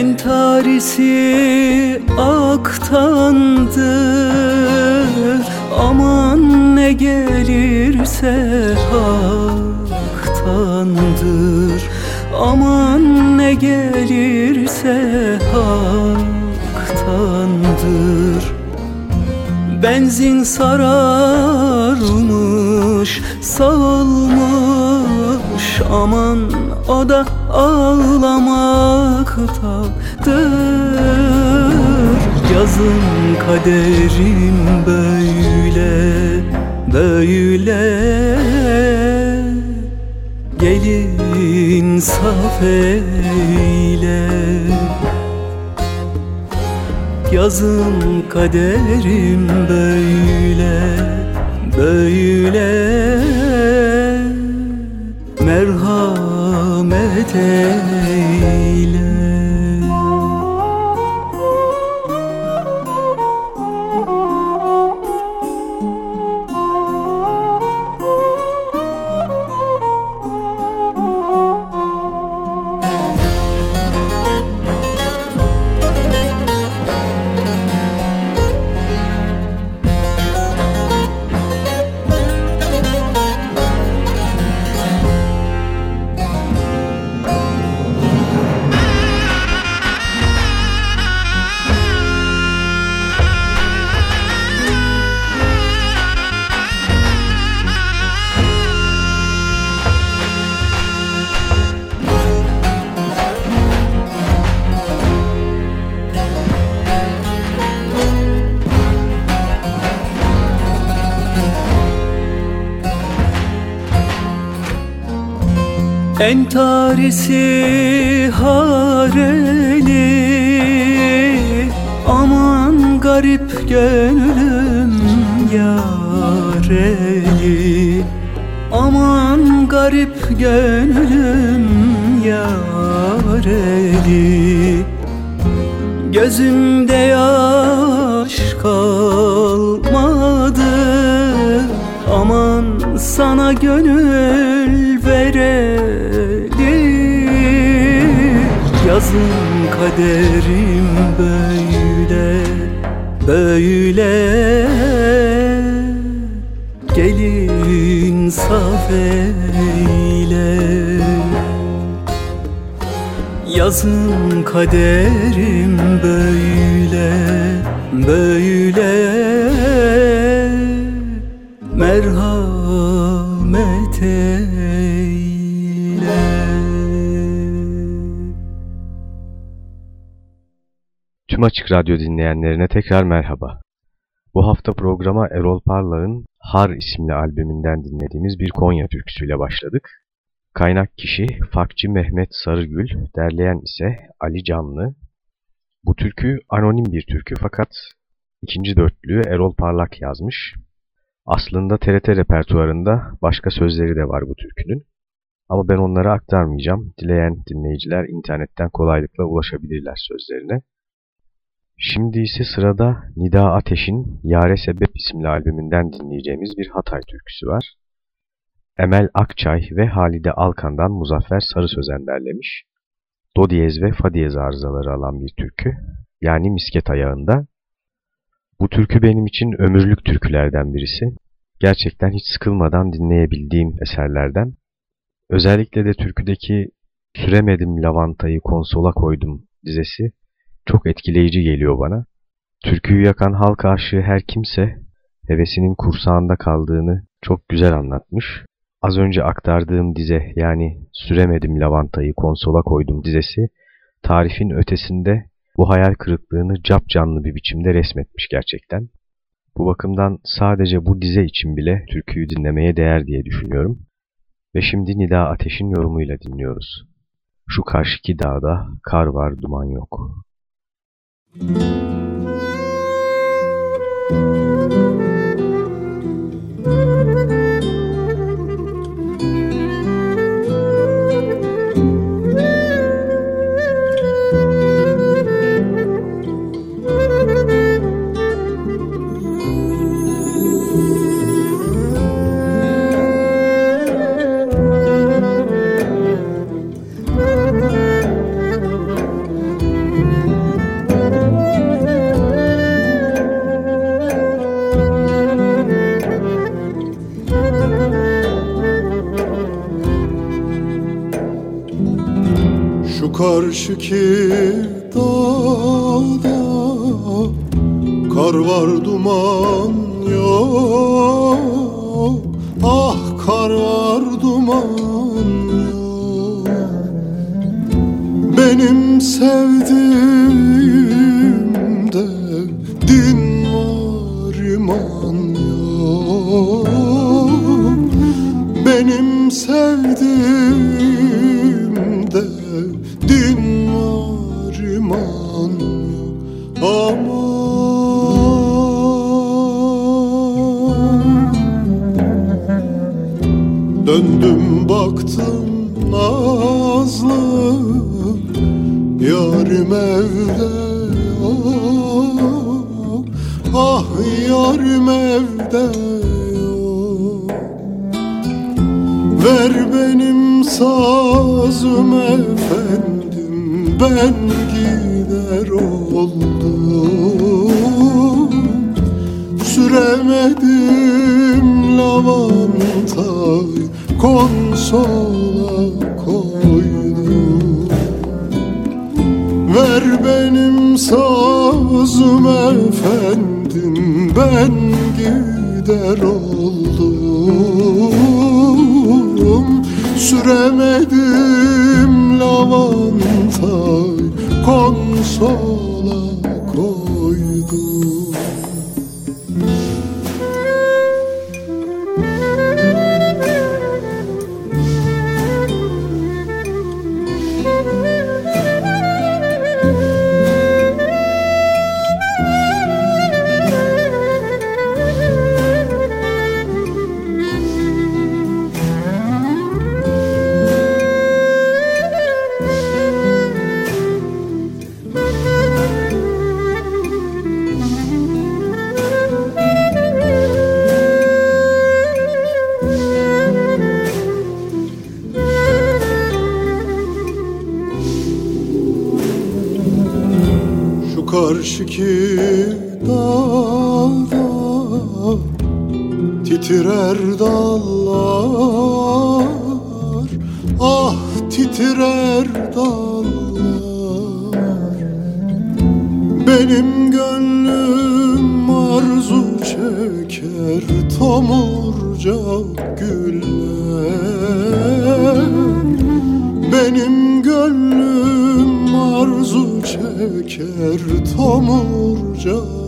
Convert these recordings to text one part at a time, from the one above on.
Entarisi aktandır Aman ne gelirse haktandır. Aman ne gelirse haktandır. Benzin sararmış, salmış Aman o da ağlamaktadır Yazın kaderim böyle, böyle. Gelin saf eyle. Yazım kaderim böyle, böyle. Merhamet eyle Entarisi hareli Aman garip gönlüm yareli. Aman garip gönlüm yareli. Gözümde yaş kalmadı Aman sana gönül vereli Yazın kaderim böyle, böyle. Gelin saf eyle. Yazın kaderim böyle, böyle. Merhamet Tüm Açık Radyo dinleyenlerine tekrar merhaba. Bu hafta programa Erol Parlak'ın Har isimli albümünden dinlediğimiz bir Konya türküsüyle başladık. Kaynak kişi Fakçı Mehmet Sarıgül, derleyen ise Ali Canlı. Bu türkü anonim bir türkü fakat ikinci dörtlüğü Erol Parlak yazmış. Aslında TRT repertuarında başka sözleri de var bu türkünün. Ama ben onları aktarmayacağım. Dileyen dinleyiciler internetten kolaylıkla ulaşabilirler sözlerine. Şimdi ise sırada Nida Ateş'in Yare Sebep isimli albümünden dinleyeceğimiz bir Hatay türküsü var. Emel Akçay ve Halide Alkan'dan Muzaffer Sarı Sözen derlemiş. Do diyez ve fa diyez arızaları alan bir türkü. Yani misket ayağında. Bu türkü benim için ömürlük türkülerden birisi. Gerçekten hiç sıkılmadan dinleyebildiğim eserlerden. Özellikle de türküdeki Süremedim lavantayı konsola koydum dizesi çok etkileyici geliyor bana. Türküyü yakan halk aşığı her kimse hevesinin kursağında kaldığını çok güzel anlatmış. Az önce aktardığım dize yani Süremedim lavantayı konsola koydum dizesi tarifin ötesinde bu hayal kırıklığını cap canlı bir biçimde resmetmiş gerçekten. Bu bakımdan sadece bu dize için bile türküyü dinlemeye değer diye düşünüyorum. Ve şimdi Nida Ateş'in yorumuyla dinliyoruz. Şu karşıki dağda kar var duman yok. Müzik karşıki dağda Kar var duman yok. Ah kar var duman yok. Benim sevdiğimde din var iman yok. Benim sevdiğimde karşıki dağda Titrer dallar. Ah titrer dallar. Benim gönlüm arzu çeker Tomurcak güller. Benim gönlüm arzu çeker tomurcak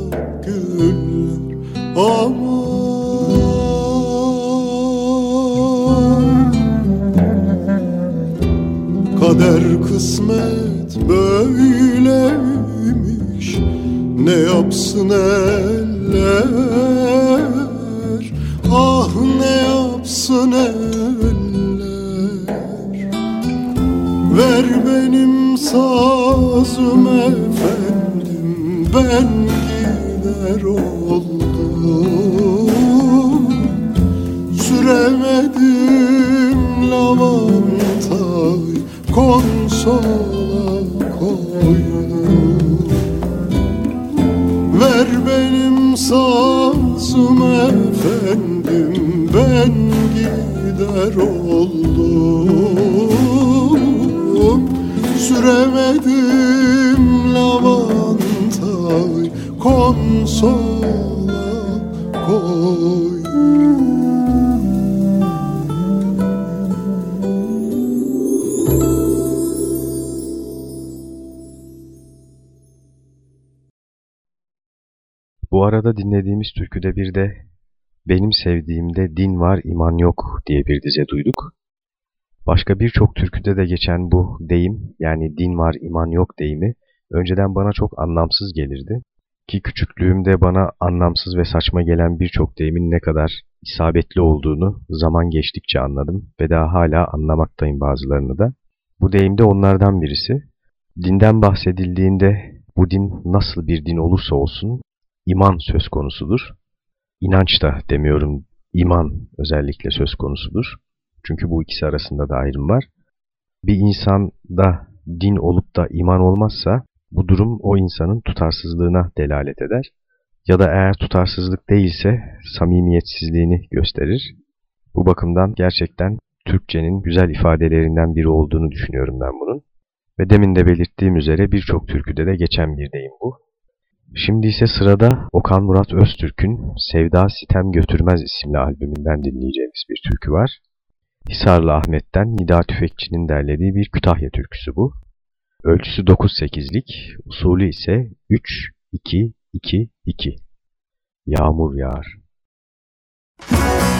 Bu arada dinlediğimiz türküde bir de Benim sevdiğimde din var iman yok diye bir dize duyduk. Başka birçok türküde de geçen bu deyim yani din var iman yok deyimi önceden bana çok anlamsız gelirdi. Ki küçüklüğümde bana anlamsız ve saçma gelen birçok deyimin ne kadar isabetli olduğunu zaman geçtikçe anladım ve daha hala anlamaktayım bazılarını da. Bu deyim de onlardan birisi. Dinden bahsedildiğinde bu din nasıl bir din olursa olsun iman söz konusudur. İnanç da demiyorum, iman özellikle söz konusudur. Çünkü bu ikisi arasında da ayrım var. Bir insanda din olup da iman olmazsa bu durum o insanın tutarsızlığına delalet eder. Ya da eğer tutarsızlık değilse samimiyetsizliğini gösterir. Bu bakımdan gerçekten Türkçenin güzel ifadelerinden biri olduğunu düşünüyorum ben bunun. Ve demin de belirttiğim üzere birçok türküde de geçen bir deyim bu. Şimdi ise sırada Okan Murat Öztürk'ün Sevda Sitem Götürmez isimli albümünden dinleyeceğimiz bir türkü var. Hisarlı Ahmet'ten Nida Tüfekçi'nin derlediği bir Kütahya türküsü bu. Ölçüsü 9-8'lik, usulü ise 3-2-2-2. Yağmur yağar. Yağmur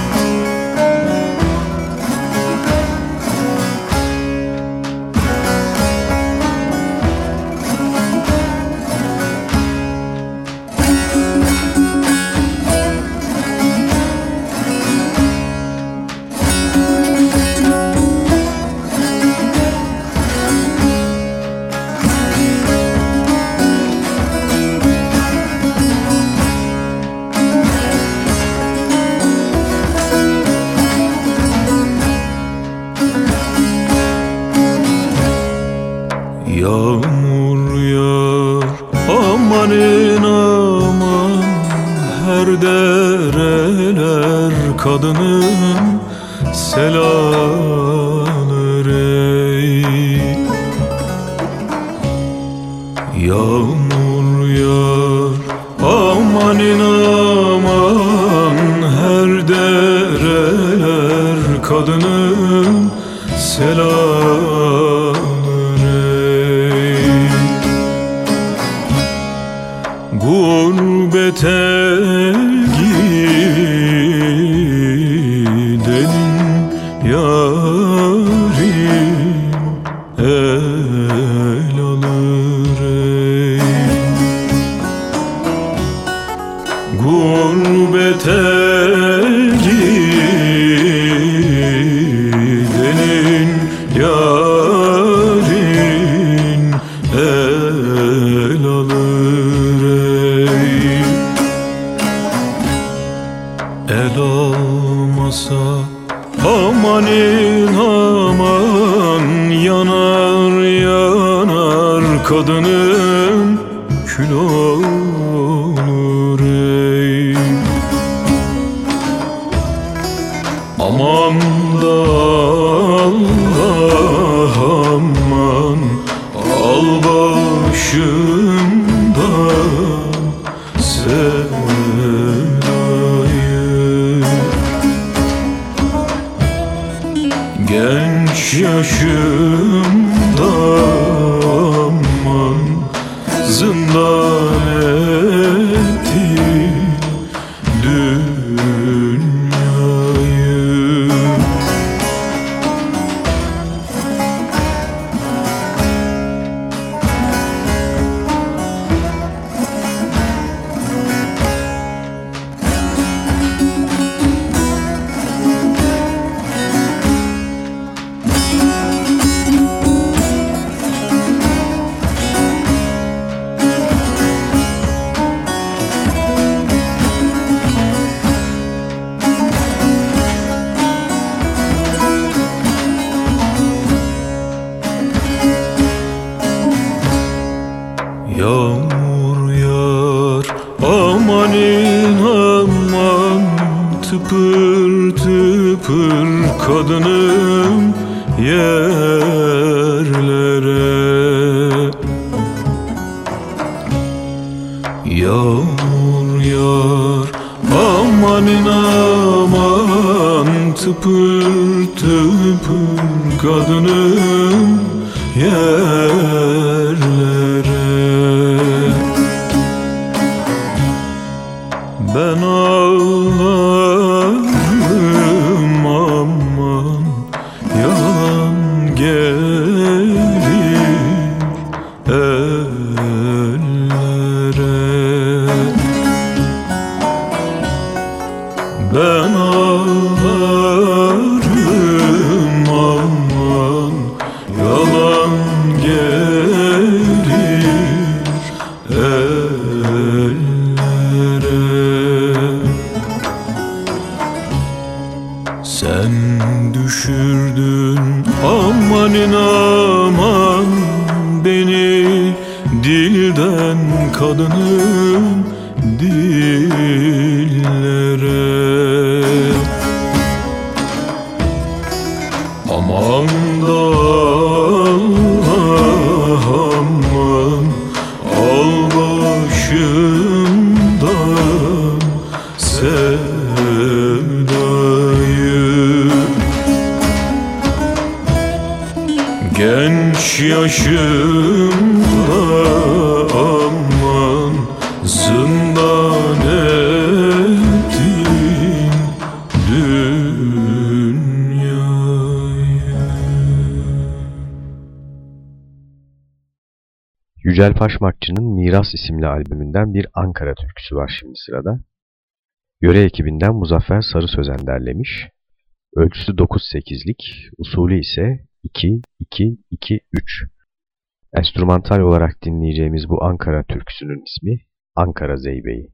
Aman da Allah aman. Al başımdan Paşmakçı'nın Miras isimli albümünden bir Ankara türküsü var şimdi sırada. Yöre ekibinden Muzaffer Sarı Sözen derlemiş. Ölçüsü 9-8'lik, usulü ise 2-2-2-3. Enstrümantal olarak dinleyeceğimiz bu Ankara türküsünün ismi Ankara Zeybeği.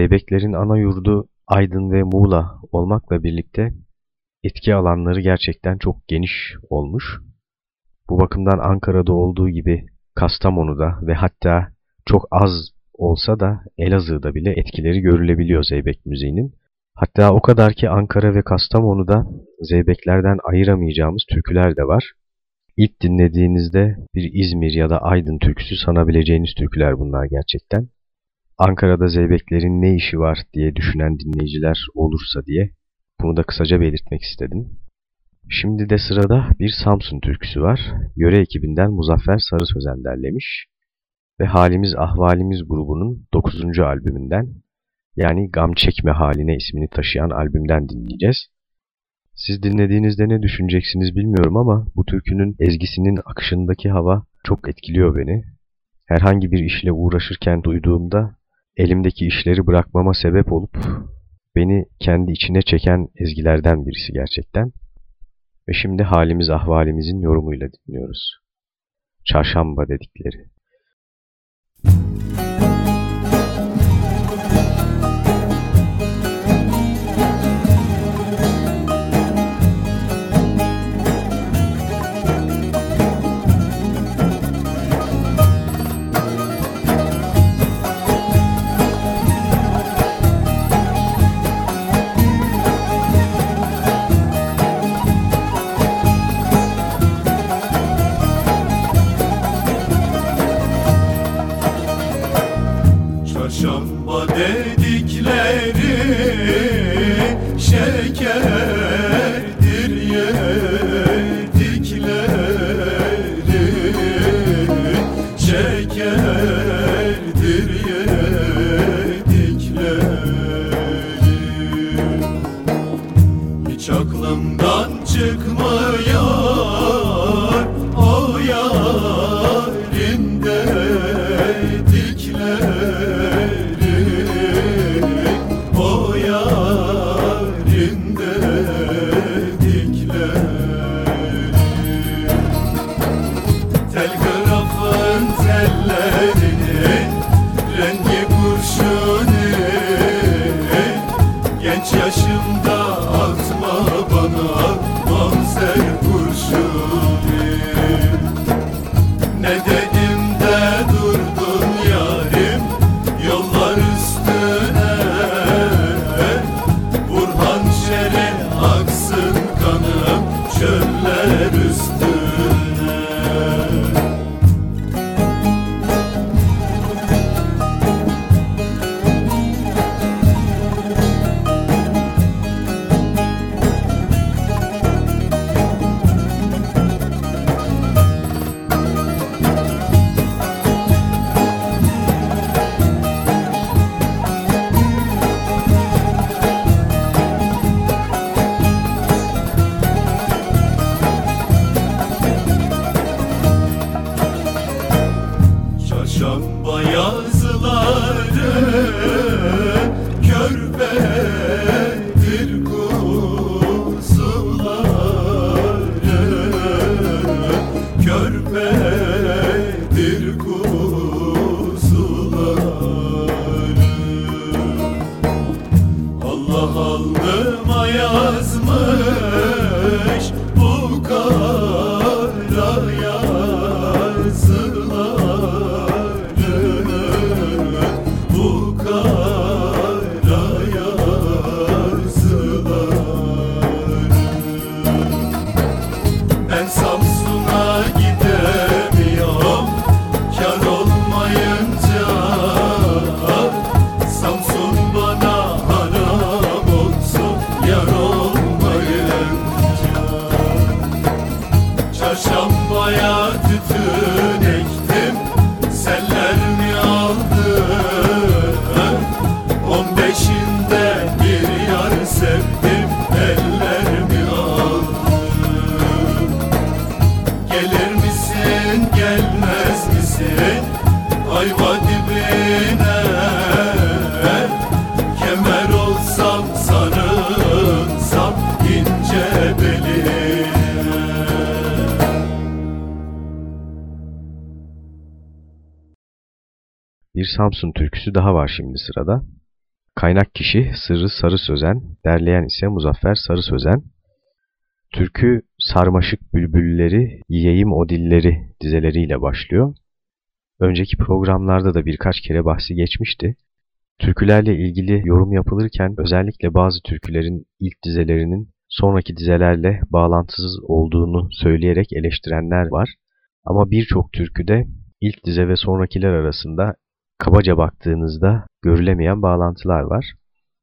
Zeybeklerin ana yurdu Aydın ve Muğla olmakla birlikte etki alanları gerçekten çok geniş olmuş. Bu bakımdan Ankara'da olduğu gibi Kastamonu'da ve hatta çok az olsa da Elazığ'da bile etkileri görülebiliyor Zeybek müziğinin. Hatta o kadar ki Ankara ve Kastamonu'da Zeybeklerden ayıramayacağımız türküler de var. İlk dinlediğinizde bir İzmir ya da Aydın türküsü sanabileceğiniz türküler bunlar gerçekten. Ankara'da Zeybeklerin ne işi var diye düşünen dinleyiciler olursa diye bunu da kısaca belirtmek istedim. Şimdi de sırada bir Samsun türküsü var. Yöre ekibinden Muzaffer Sarı Sözen derlemiş ve Halimiz Ahvalimiz grubunun 9. albümünden yani Gam Çekme Haline ismini taşıyan albümden dinleyeceğiz. Siz dinlediğinizde ne düşüneceksiniz bilmiyorum ama bu türkünün ezgisinin akışındaki hava çok etkiliyor beni. Herhangi bir işle uğraşırken duyduğumda elimdeki işleri bırakmama sebep olup beni kendi içine çeken ezgilerden birisi gerçekten. Ve şimdi halimiz ahvalimizin yorumuyla dinliyoruz. Çarşamba dedikleri. çıkmaz. Alnıma yazmış. Bir Samsun türküsü daha var şimdi sırada. Kaynak kişi Sırrı Sarı Sözen, derleyen ise Muzaffer Sarı Sözen. Türkü Sarmaşık Bülbülleri, Yiyeyim O Dilleri dizeleriyle başlıyor. Önceki programlarda da birkaç kere bahsi geçmişti. Türkülerle ilgili yorum yapılırken özellikle bazı türkülerin ilk dizelerinin sonraki dizelerle bağlantısız olduğunu söyleyerek eleştirenler var. Ama birçok türküde ilk dize ve sonrakiler arasında kabaca baktığınızda görülemeyen bağlantılar var.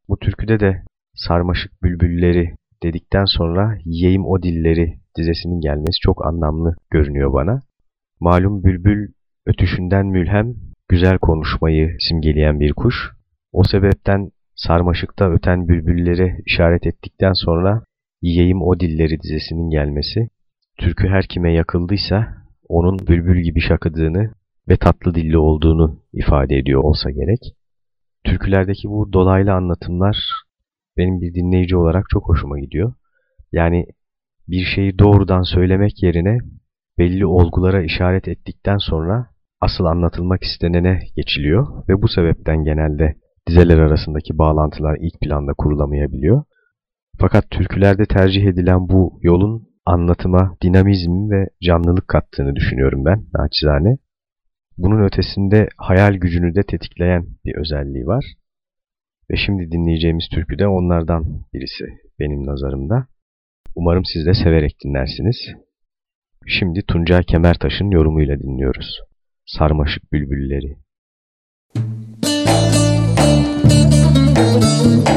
Bu türküde de sarmaşık bülbülleri dedikten sonra yiyeyim o dilleri dizesinin gelmesi çok anlamlı görünüyor bana. Malum bülbül ötüşünden mülhem güzel konuşmayı simgeleyen bir kuş. O sebepten sarmaşıkta öten bülbülleri işaret ettikten sonra yiyeyim o dilleri dizesinin gelmesi, türkü her kime yakıldıysa onun bülbül gibi şakıdığını ve tatlı dilli olduğunu ifade ediyor olsa gerek. Türkülerdeki bu dolaylı anlatımlar benim bir dinleyici olarak çok hoşuma gidiyor. Yani bir şeyi doğrudan söylemek yerine belli olgulara işaret ettikten sonra asıl anlatılmak istenene geçiliyor ve bu sebepten genelde dizeler arasındaki bağlantılar ilk planda kurulamayabiliyor. Fakat türkülerde tercih edilen bu yolun anlatıma dinamizm ve canlılık kattığını düşünüyorum ben naçizane. Bunun ötesinde hayal gücünü de tetikleyen bir özelliği var. Ve şimdi dinleyeceğimiz türkü de onlardan birisi benim nazarımda. Umarım siz de severek dinlersiniz. Şimdi Tuncay Kemertaş'ın yorumuyla dinliyoruz. Sarmaşık Bülbülleri. Müzik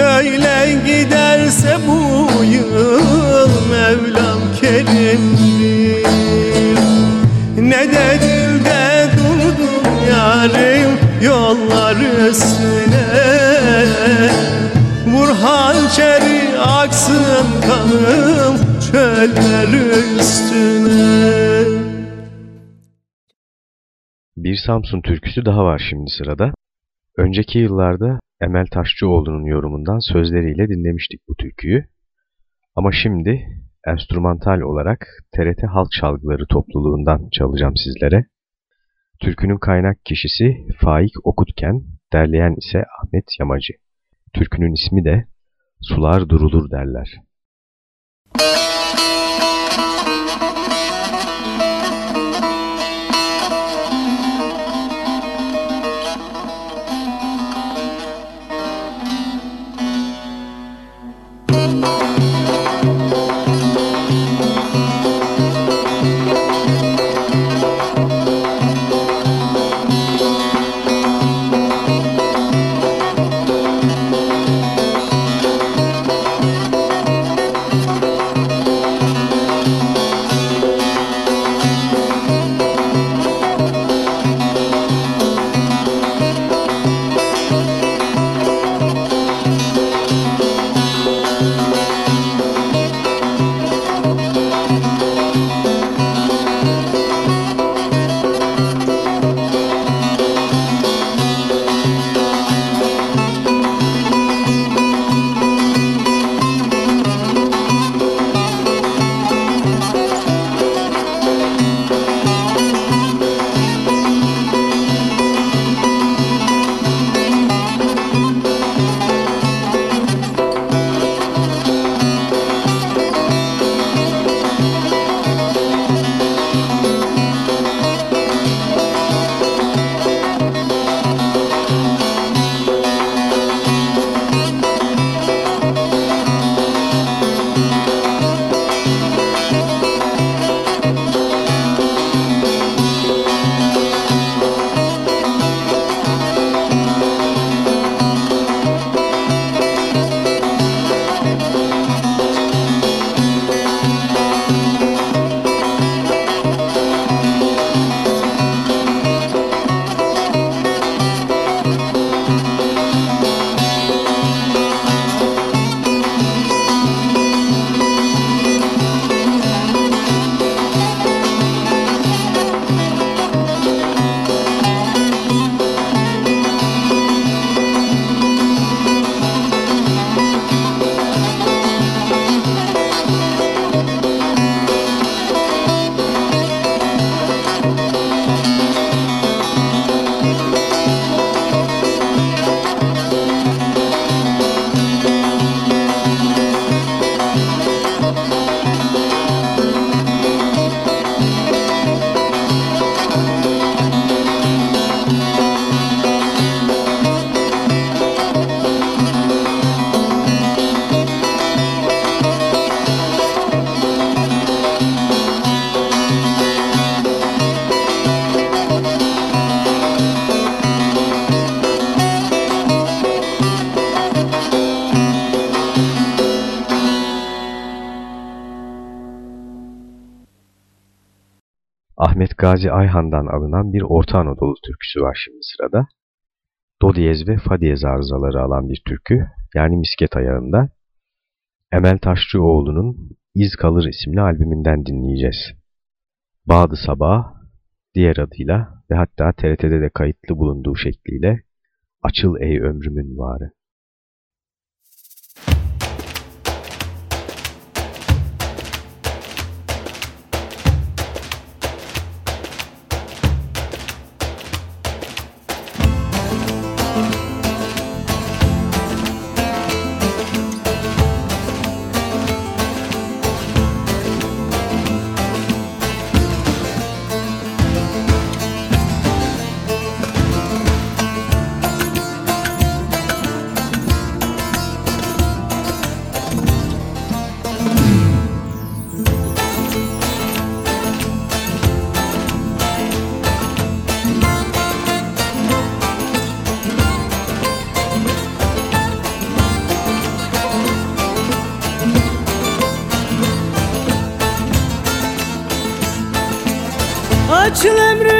Böyle giderse bu yıl Mevlam kerimdir. Ne de durdum yarim yollar üstüne. Vur hançeri aksın kanım çöller üstüne. Bir Samsun türküsü daha var şimdi sırada. Önceki yıllarda Emel Taşçıoğlu'nun yorumundan sözleriyle dinlemiştik bu türküyü. Ama şimdi enstrümantal olarak TRT Halk Çalgıları topluluğundan çalacağım sizlere. Türkünün kaynak kişisi Faik Okutken, derleyen ise Ahmet Yamacı. Türkünün ismi de Sular Durulur derler. Ahmet Gazi Ayhan'dan alınan bir Orta Anadolu türküsü var şimdi sırada. Do diyez ve fa diyez arızaları alan bir türkü, yani misket ayağında. Emel Taşçıoğlu'nun İz Kalır isimli albümünden dinleyeceğiz. Bağdı Sabah, diğer adıyla ve hatta TRT'de de kayıtlı bulunduğu şekliyle Açıl Ey Ömrümün Varı. Açıl ömrümün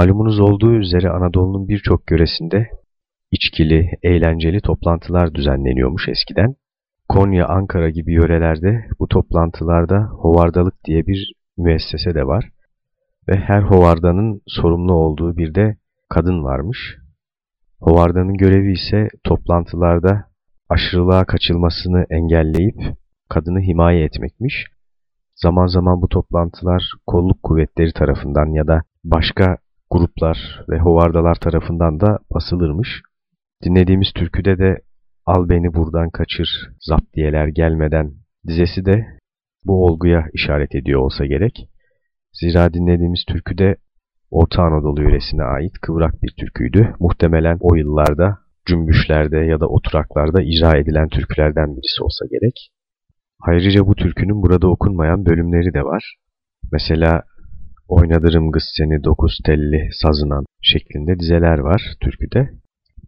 Malumunuz olduğu üzere Anadolu'nun birçok yöresinde içkili, eğlenceli toplantılar düzenleniyormuş eskiden. Konya, Ankara gibi yörelerde bu toplantılarda hovardalık diye bir müessese de var. Ve her hovardanın sorumlu olduğu bir de kadın varmış. Hovardanın görevi ise toplantılarda aşırılığa kaçılmasını engelleyip kadını himaye etmekmiş. Zaman zaman bu toplantılar kolluk kuvvetleri tarafından ya da başka gruplar ve hovardalar tarafından da basılırmış. Dinlediğimiz türküde de Al Beni Buradan Kaçır, Zaptiyeler Gelmeden dizesi de bu olguya işaret ediyor olsa gerek. Zira dinlediğimiz türkü de Orta Anadolu yöresine ait kıvrak bir türküydü. Muhtemelen o yıllarda cümbüşlerde ya da oturaklarda icra edilen türkülerden birisi olsa gerek. Ayrıca bu türkünün burada okunmayan bölümleri de var. Mesela Oynadırım kız seni dokuz telli sazınan şeklinde dizeler var türküde.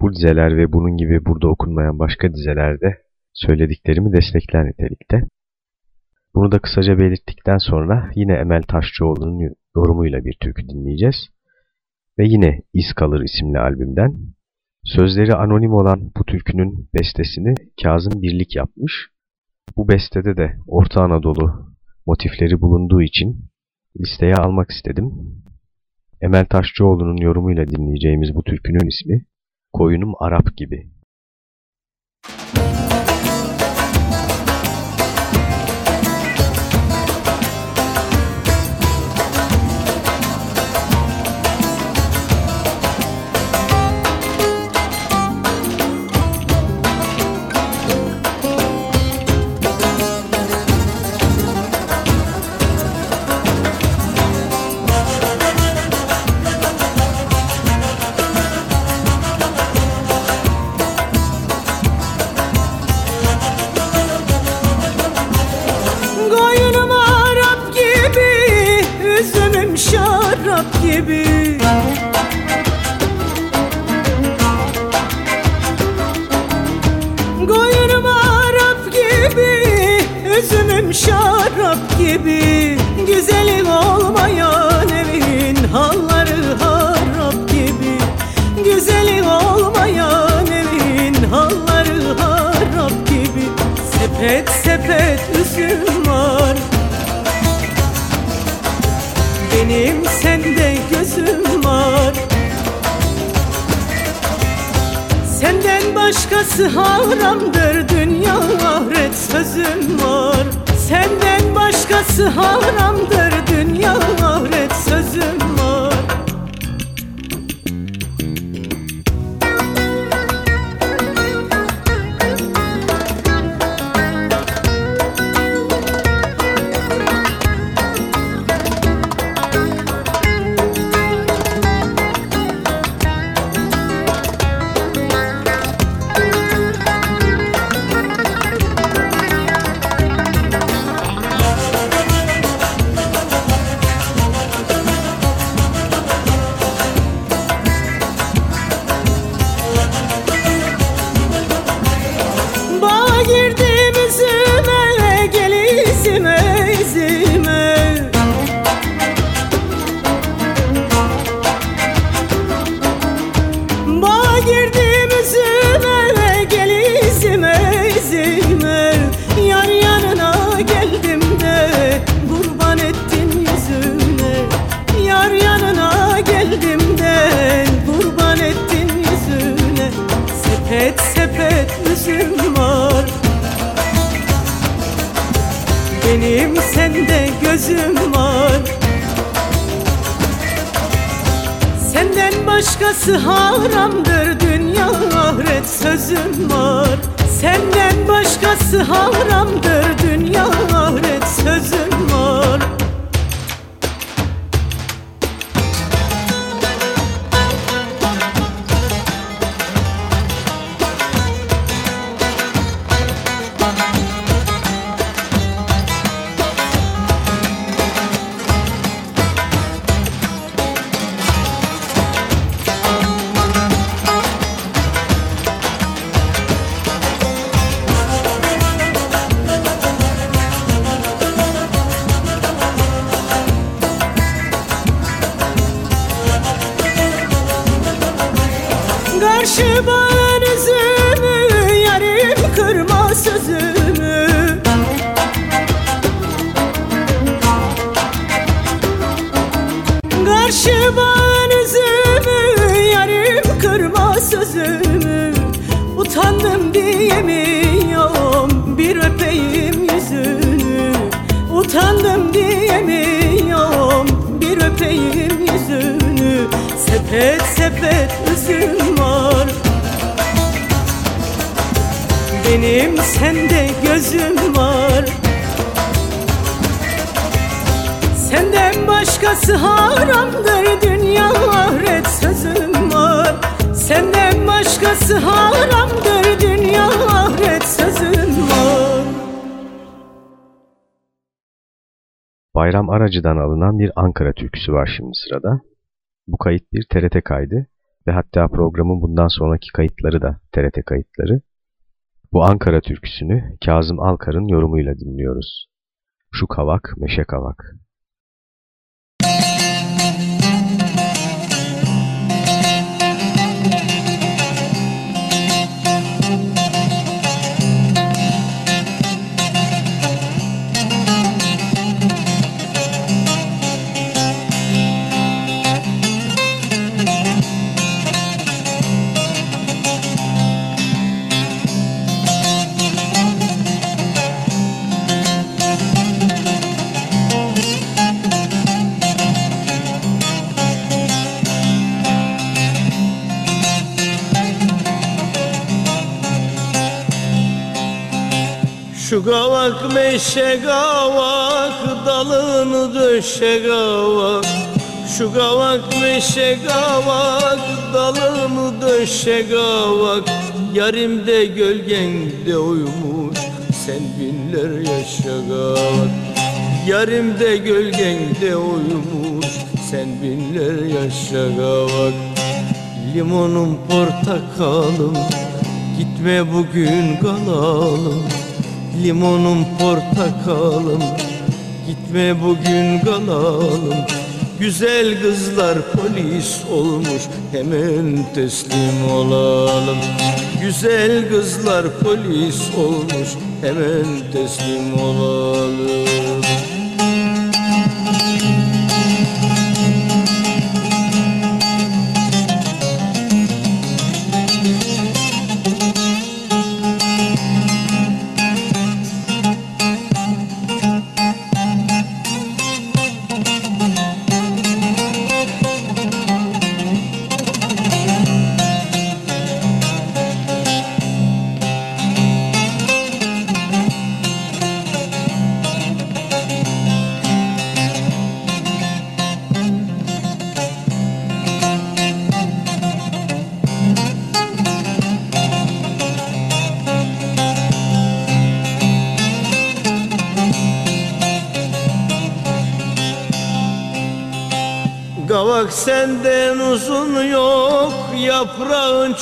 Bu dizeler ve bunun gibi burada okunmayan başka dizelerde söylediklerimi destekler nitelikte. Bunu da kısaca belirttikten sonra yine Emel Taşçıoğlu'nun yorumuyla bir türkü dinleyeceğiz. Ve yine İz Kalır isimli albümden. Sözleri anonim olan bu türkünün bestesini Kazım Birlik yapmış. Bu bestede de Orta Anadolu motifleri bulunduğu için listeye almak istedim. Emel Taşçıoğlu'nun yorumuyla dinleyeceğimiz bu türkünün ismi Koyunum Arap gibi. Benim haramdır dünya ahiret sözüm var. Senden başkası haramdır dünya ahiret sözüm var üzüm var. Benim sende gözüm var. Senden başkası haramdır dünya ahiret sözüm var. Senden başkası haramdır dünya ahiret sözüm Bayram Aracı'dan alınan bir Ankara türküsü var şimdi sırada. Bu kayıt bir TRT kaydı ve hatta programın bundan sonraki kayıtları da TRT kayıtları. Bu Ankara türküsünü Kazım Alkar'ın yorumuyla dinliyoruz. Şu kavak, meşe kavak. Şu kavak meşe kavak dalını döşe kavak Şu kavak meşe kavak dalını döşe kavak Yarimde gölgende uyumuş sen binler yaşa kavak Yarimde gölgende uyumuş sen binler yaşa kavak Limonum portakalım Gitme bugün kalalım Limonum portakalım Gitme bugün kalalım Güzel kızlar polis olmuş Hemen teslim olalım. Güzel kızlar polis olmuş Hemen teslim olalım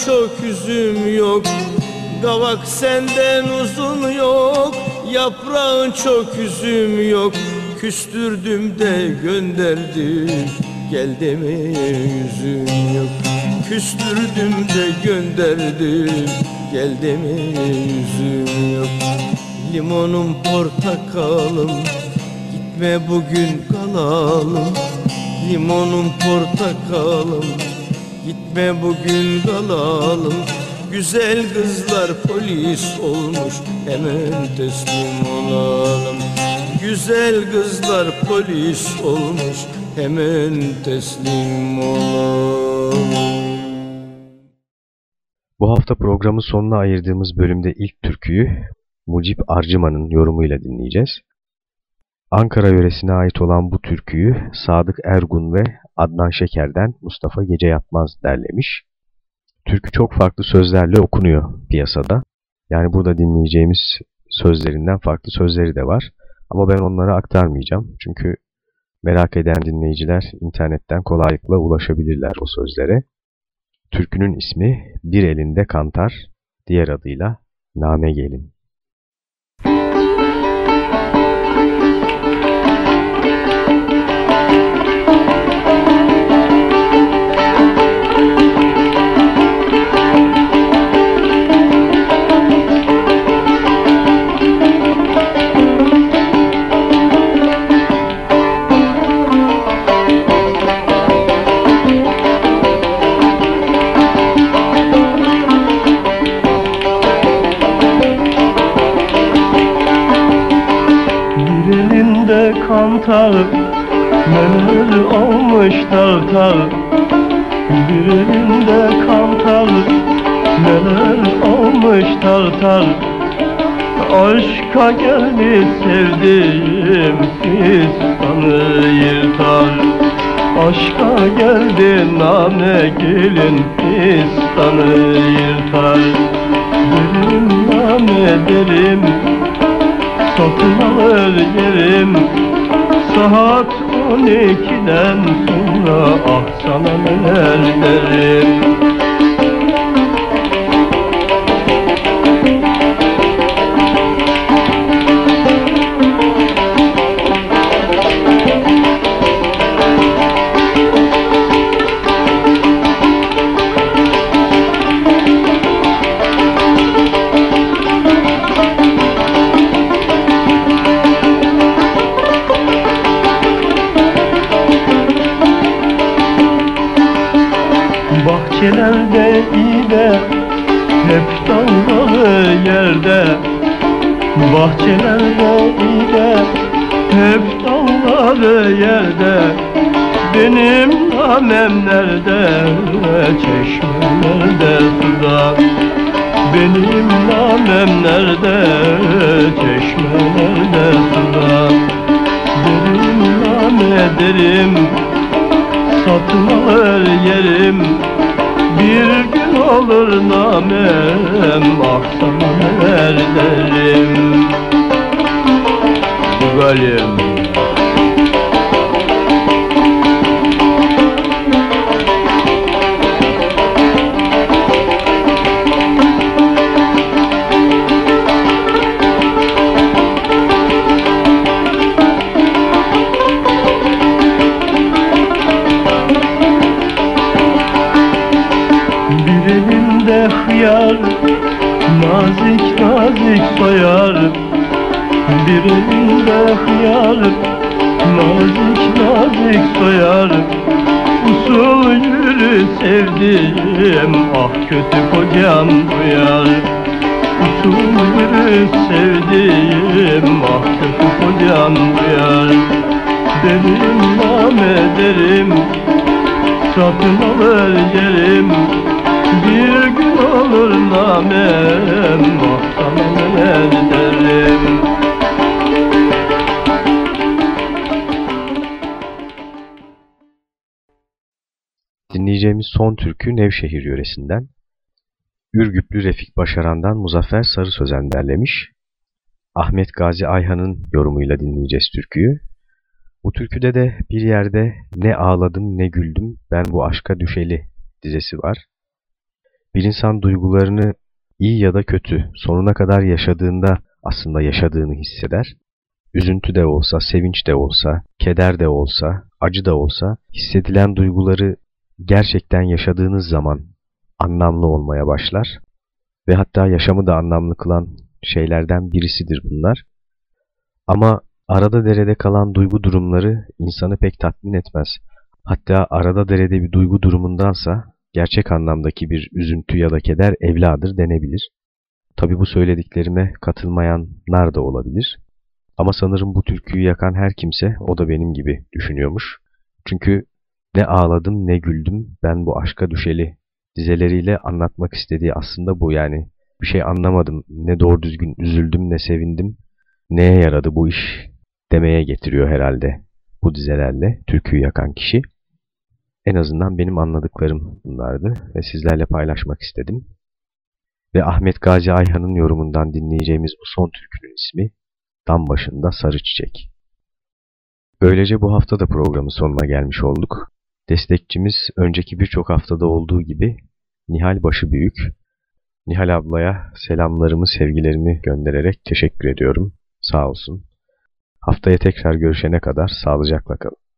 çok üzüm yok. Gavak senden uzun yok. Yaprağın çok üzüm yok. Küstürdüm de gönderdim. Gel deme yüzüm yok. Küstürdüm de gönderdim. Gel deme yüzüm yok. Limonum portakalım. Gitme bugün kalalım. Limonum portakalım Gitme bugün kalalım Güzel kızlar polis olmuş Hemen teslim olalım. Güzel kızlar polis olmuş Hemen teslim olalım. Bu hafta programın sonuna ayırdığımız bölümde ilk türküyü Mucip Arcıman'ın yorumuyla dinleyeceğiz. Ankara yöresine ait olan bu türküyü Sadık Ergun ve Adnan Şeker'den Mustafa Gece Yatmaz derlemiş. Türkü çok farklı sözlerle okunuyor piyasada. Yani burada dinleyeceğimiz sözlerinden farklı sözleri de var. Ama ben onları aktarmayacağım. Çünkü merak eden dinleyiciler internetten kolaylıkla ulaşabilirler o sözlere. Türkünün ismi Bir Elinde Kantar, diğer adıyla Name Gelin. Kantar Neler olmuş tartar Bir elinde kantar Neler olmuş tartar Aşka geldi sevdiğim Fistanı yırtar Aşka geldi nane gelin Fistanı yırtar Derim nane derim Satın alır yerim Saat on ikiden sonra Ah sana neler derim Benim namem nerede, çeşmelerde suda Benim namem nerede, çeşmelerde suda Derim name derim satın yerim. Bir gün olur namem ah sana neler derim. Güvelim Nazik nazik soyar Bir elinde hıyar Nazik nazik soyar Usul yürü sevdiğim. Ah kötü kocam duyar Usul yürü sevdiğim. Ah kötü kocam duyar Derim name derim Satın alır yerim Bir gün olur namem Neler derim Dinleyeceğimiz son türkü Nevşehir yöresinden. Ürgüplü Refik Başaran'dan Muzaffer Sarı Sözen derlemiş. Ahmet Gazi Ayhan'ın yorumuyla dinleyeceğiz türküyü. Bu türküde de bir yerde ne ağladım ne güldüm ben bu aşka düşeli dizesi var. Bir insan duygularını iyi ya da kötü sonuna kadar yaşadığında aslında yaşadığını hisseder. Üzüntü de olsa, sevinç de olsa, keder de olsa, acı da olsa hissedilen duyguları gerçekten yaşadığınız zaman anlamlı olmaya başlar ve hatta yaşamı da anlamlı kılan şeylerden birisidir bunlar. Ama arada derede kalan duygu durumları insanı pek tatmin etmez. Hatta arada derede bir duygu durumundansa gerçek anlamdaki bir üzüntü ya da keder evladır denebilir. Tabi bu söylediklerime katılmayanlar da olabilir. Ama sanırım bu türküyü yakan her kimse o da benim gibi düşünüyormuş. Çünkü ne ağladım ne güldüm ben bu aşka düşeli dizeleriyle anlatmak istediği aslında bu yani. Bir şey anlamadım, ne doğru düzgün üzüldüm ne sevindim, neye yaradı bu iş demeye getiriyor herhalde bu dizelerle türküyü yakan kişi. En azından benim anladıklarım bunlardı ve sizlerle paylaşmak istedim. Ve Ahmet Gazi Ayhan'ın yorumundan dinleyeceğimiz bu son türkünün ismi Dam Başında Sarı Çiçek. Böylece bu hafta da programın sonuna gelmiş olduk. Destekçimiz önceki birçok haftada olduğu gibi Nihal Başı Büyük. Nihal ablaya selamlarımı, sevgilerimi göndererek teşekkür ediyorum. Sağ olsun. Haftaya tekrar görüşene kadar sağlıcakla kalın.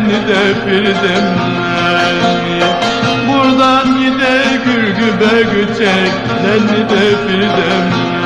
Göçeklerini de firdemlerini Buradan gide gülgübe göçeklerini de firdemlerini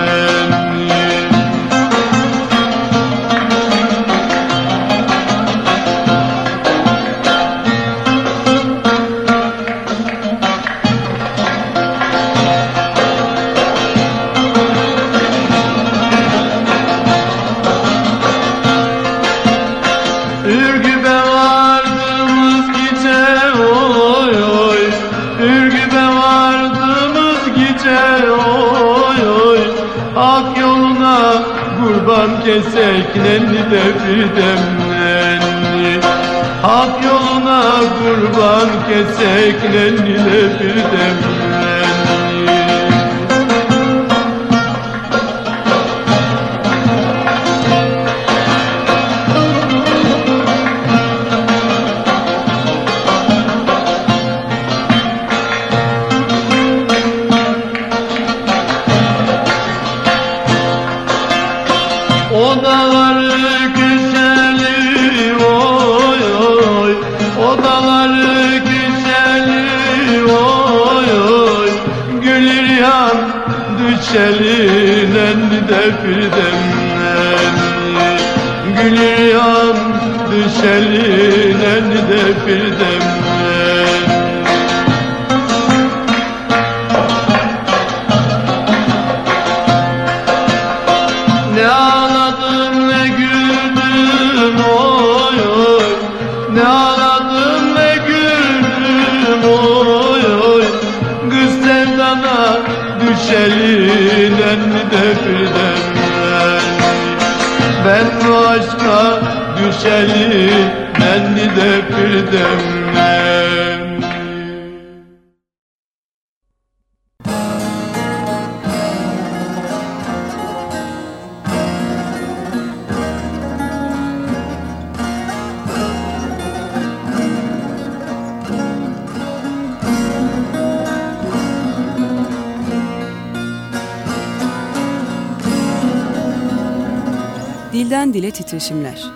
keseklenli de firdemlenli Hak yoluna kurban keseklenli de firdemlenli titreşimler.